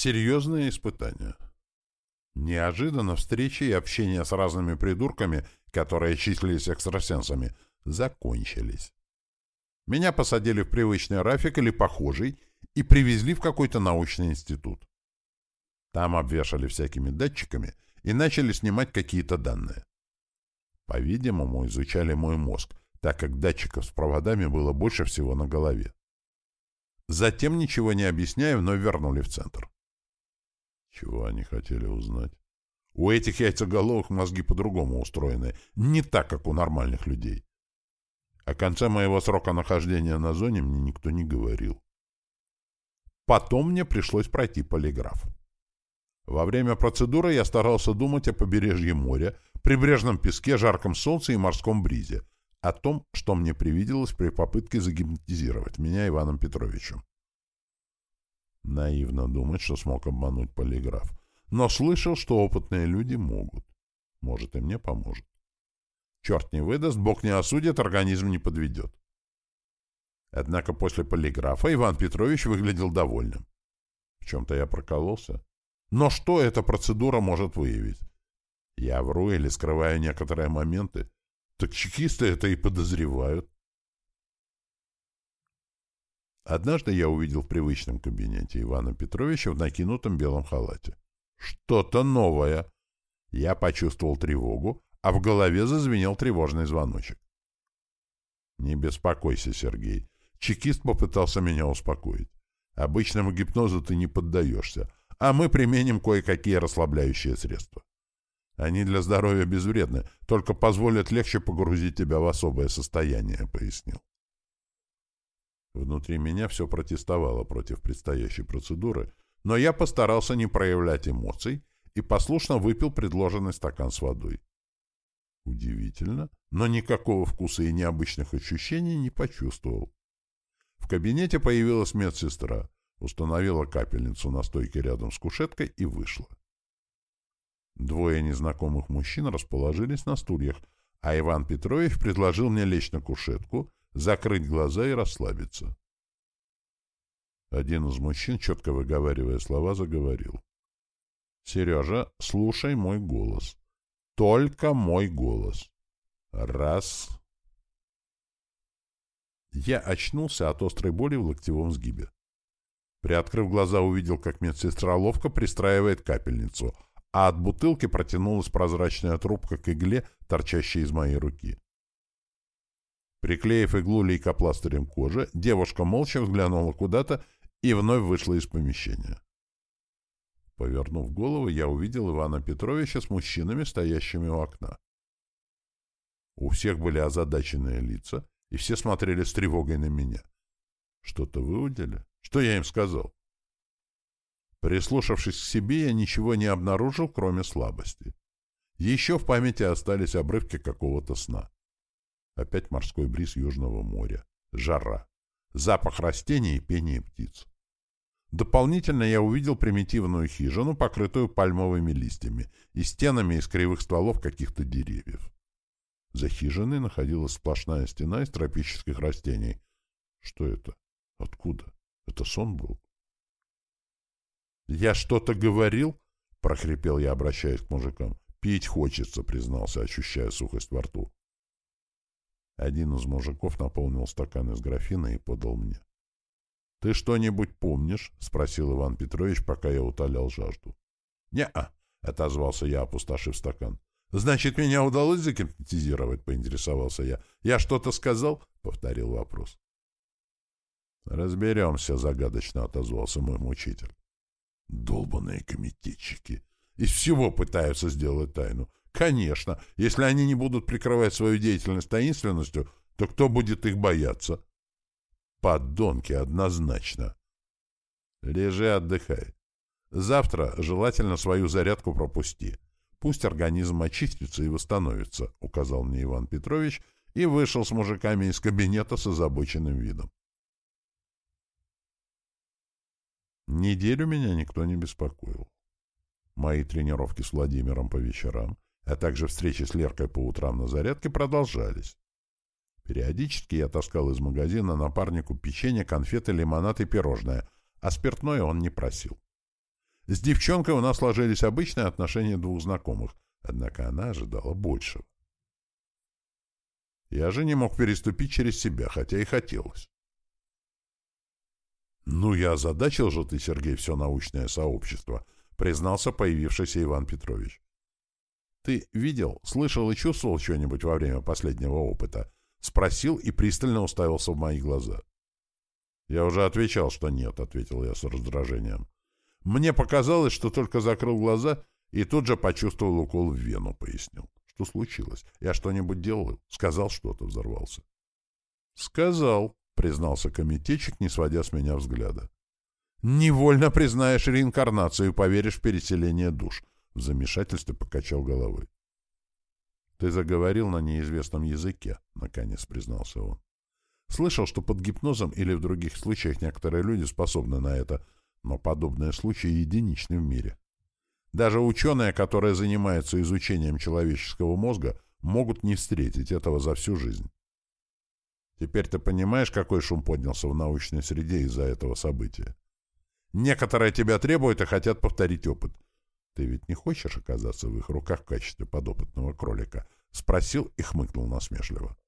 Серьезные испытания. Неожиданно встречи и общение с разными придурками, которые числились экстрасенсами, закончились. Меня посадили в привычный рафик или похожий и привезли в какой-то научный институт. Там обвешали всякими датчиками и начали снимать какие-то данные. По-видимому, изучали мой мозг, так как датчиков с проводами было больше всего на голове. Затем, ничего не объясняя, вновь вернули в центр. Чего они хотели узнать? У этих яйцеголовых мозги по-другому устроены, не так, как у нормальных людей. О конце моего срока нахождения на зоне мне никто не говорил. Потом мне пришлось пройти полиграф. Во время процедуры я старался думать о побережье моря, прибрежном песке, жарком солнце и морском бризе, о том, что мне привиделось при попытке загипнотизировать меня Иваном Петровичем. Наивно думать, что смог обмануть полиграф. Но слышал, что опытные люди могут. Может, и мне поможет. Черт не выдаст, Бог не осудит, организм не подведет. Однако после полиграфа Иван Петрович выглядел довольным. В чем-то я прокололся. Но что эта процедура может выявить? Я вру или скрываю некоторые моменты? Так чекисты это и подозревают. Однажды я увидел в привычном кабинете Ивана Петровича в накинутом белом халате. Что-то новое. Я почувствовал тревогу, а в голове зазвенел тревожный звоночек. «Не беспокойся, Сергей». Чекист попытался меня успокоить. «Обычному гипнозу ты не поддаешься, а мы применим кое-какие расслабляющие средства. Они для здоровья безвредны, только позволят легче погрузить тебя в особое состояние», — пояснил. Внутри меня все протестовало против предстоящей процедуры, но я постарался не проявлять эмоций и послушно выпил предложенный стакан с водой. Удивительно, но никакого вкуса и необычных ощущений не почувствовал. В кабинете появилась медсестра, установила капельницу на стойке рядом с кушеткой и вышла. Двое незнакомых мужчин расположились на стульях, а Иван Петрович предложил мне лечь на кушетку, закрыть глаза и расслабиться. Один из мужчин, четко выговаривая слова, заговорил. «Сережа, слушай мой голос. Только мой голос. Раз...» Я очнулся от острой боли в локтевом сгибе. Приоткрыв глаза, увидел, как медсестра ловко пристраивает капельницу, а от бутылки протянулась прозрачная трубка к игле, торчащей из моей руки. Приклеив иглу лейкопластырем кожи, девушка молча взглянула куда-то и вновь вышла из помещения. Повернув голову, я увидел Ивана Петровича с мужчинами, стоящими у окна. У всех были озадаченные лица, и все смотрели с тревогой на меня. Что-то выудили? Что я им сказал? Прислушавшись к себе, я ничего не обнаружил, кроме слабости. Еще в памяти остались обрывки какого-то сна. Опять морской бриз Южного моря. Жара. Запах растений и пение птиц. Дополнительно я увидел примитивную хижину, покрытую пальмовыми листьями и стенами из кривых стволов каких-то деревьев. За хижиной находилась сплошная стена из тропических растений. Что это? Откуда? Это сон был? «Я что-то говорил?» — прохрипел я, обращаясь к мужикам. «Пить хочется», — признался, ощущая сухость во рту. Один из мужиков наполнил стакан из графина и подал мне. «Ты что-нибудь помнишь?» — спросил Иван Петрович, пока я утолял жажду. «Не-а», — отозвался я, опустошив стакан. «Значит, меня удалось загипнотизировать?» — поинтересовался я. «Я что-то сказал?» — повторил вопрос. «Разберемся», — загадочно отозвался мой мучитель. «Долбаные комитетчики! Из всего пытаются сделать тайну. Конечно, если они не будут прикрывать свою деятельность таинственностью, то кто будет их бояться?» Подонки, однозначно. Лежи, отдыхай. Завтра желательно свою зарядку пропусти. Пусть организм очистится и восстановится, — указал мне Иван Петрович и вышел с мужиками из кабинета с озабоченным видом. Неделю меня никто не беспокоил. Мои тренировки с Владимиром по вечерам, а также встречи с Леркой по утрам на зарядке продолжались. Периодически я таскал из магазина напарнику печенье, конфеты, лимонад и пирожное, а спиртное он не просил. С девчонкой у нас сложились обычные отношения двух знакомых, однако она ожидала большего. Я же не мог переступить через себя, хотя и хотелось. «Ну, я озадачил же ты, Сергей, все научное сообщество», — признался появившийся Иван Петрович. «Ты видел, слышал и чувствовал что-нибудь во время последнего опыта?» — спросил и пристально уставился в мои глаза. «Я уже отвечал, что нет», — ответил я с раздражением. «Мне показалось, что только закрыл глаза и тут же почувствовал укол в вену», — пояснил. «Что случилось? Я что-нибудь делал?» Сказал что-то, взорвался. «Сказал», — признался комитетчик, не сводя с меня взгляда. «Невольно признаешь реинкарнацию и поверишь в переселение душ», — в замешательстве покачал головой. «Ты заговорил на неизвестном языке», — наконец признался он. Слышал, что под гипнозом или в других случаях некоторые люди способны на это, но подобные случаи единичны в мире. Даже ученые, которые занимаются изучением человеческого мозга, могут не встретить этого за всю жизнь. Теперь ты понимаешь, какой шум поднялся в научной среде из-за этого события? Некоторые тебя требуют и хотят повторить опыт. Ты ведь не хочешь оказаться в их руках в качестве подопытного кролика? Спросил и хмыкнул насмешливо.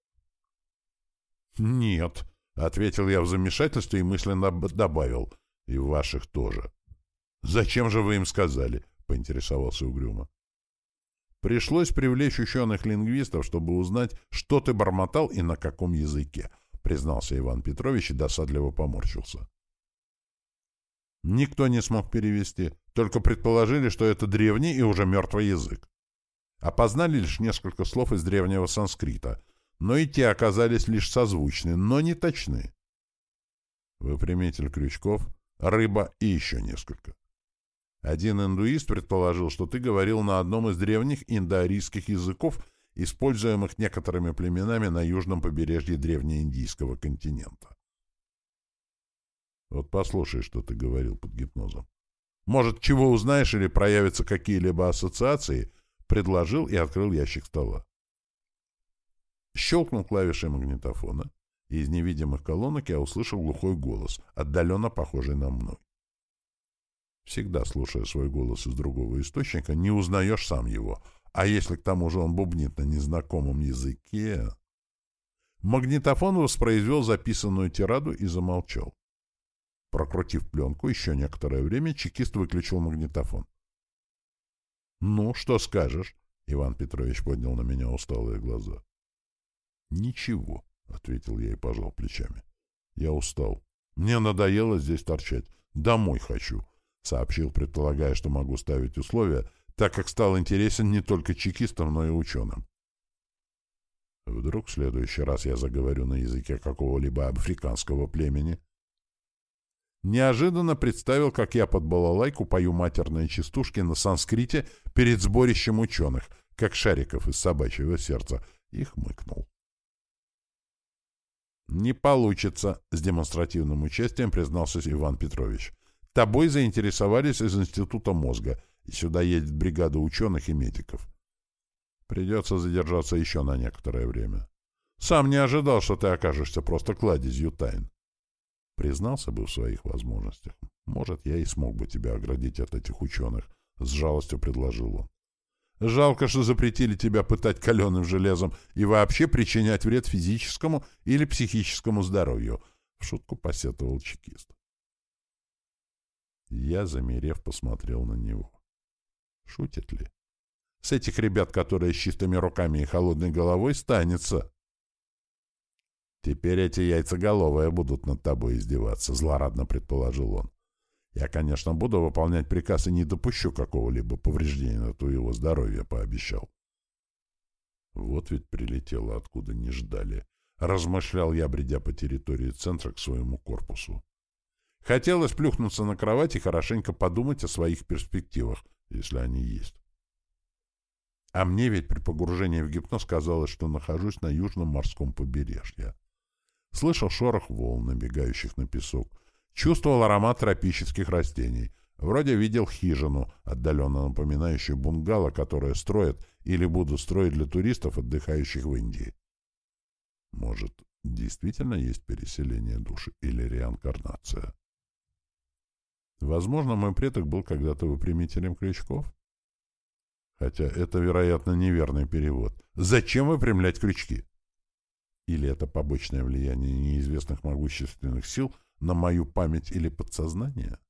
«Нет», — ответил я в замешательстве и мысленно добавил. «И ваших тоже». «Зачем же вы им сказали?» — поинтересовался угрюмо. «Пришлось привлечь ученых-лингвистов, чтобы узнать, что ты бормотал и на каком языке», — признался Иван Петрович и досадливо поморщился. Никто не смог перевести, только предположили, что это древний и уже мертвый язык. Опознали лишь несколько слов из древнего санскрита, но и те оказались лишь созвучны, но не точны. Выпрямитель крючков, рыба и еще несколько. Один индуист предположил, что ты говорил на одном из древних индоарийских языков, используемых некоторыми племенами на южном побережье древнеиндийского континента. Вот послушай, что ты говорил под гипнозом. Может, чего узнаешь или проявятся какие-либо ассоциации, предложил и открыл ящик стола. Щелкнул клавишей магнитофона, и из невидимых колонок я услышал глухой голос, отдаленно похожий на мной. Всегда, слушая свой голос из другого источника, не узнаешь сам его, а если к тому же он бубнит на незнакомом языке... Магнитофон воспроизвел записанную тираду и замолчал. Прокрутив пленку еще некоторое время, чекист выключил магнитофон. — Ну, что скажешь? — Иван Петрович поднял на меня усталые глаза. «Ничего», — ответил я и пожал плечами. «Я устал. Мне надоело здесь торчать. Домой хочу», — сообщил, предполагая, что могу ставить условия, так как стал интересен не только чекистам, но и ученым. Вдруг в следующий раз я заговорю на языке какого-либо африканского племени. Неожиданно представил, как я под балалайку пою матерные частушки на санскрите перед сборищем ученых, как шариков из собачьего сердца, и хмыкнул. «Не получится», — с демонстративным участием признался Иван Петрович. «Тобой заинтересовались из Института мозга, и сюда едет бригада ученых и медиков. Придется задержаться еще на некоторое время. Сам не ожидал, что ты окажешься просто кладезью тайн. Признался бы в своих возможностях. Может, я и смог бы тебя оградить от этих ученых, — с жалостью предложил он. Жалко, что запретили тебя пытать каленым железом и вообще причинять вред физическому или психическому здоровью, — в шутку посетовал чекист. Я, замерев, посмотрел на него. Шутит ли? С этих ребят, которые с чистыми руками и холодной головой, станется. Теперь эти яйцеголовые будут над тобой издеваться, — злорадно предположил он. Я, конечно, буду выполнять приказ и не допущу какого-либо повреждения твоего здоровья, пообещал. Вот ведь прилетело, откуда не ждали. Размышлял я, бредя по территории центра к своему корпусу. Хотелось плюхнуться на кровать и хорошенько подумать о своих перспективах, если они есть. А мне ведь при погружении в гипноз казалось, что нахожусь на южном морском побережье. Слышал шорох волн, набегающих на песок, Чувствовал аромат тропических растений. Вроде видел хижину, отдаленно напоминающую бунгало, которое строят или будут строить для туристов, отдыхающих в Индии. Может, действительно есть переселение души или реинкарнация? Возможно, мой предок был когда-то выпрямителем крючков? Хотя это, вероятно, неверный перевод. Зачем выпрямлять крючки? Или это побочное влияние неизвестных могущественных сил на мою память или подсознание?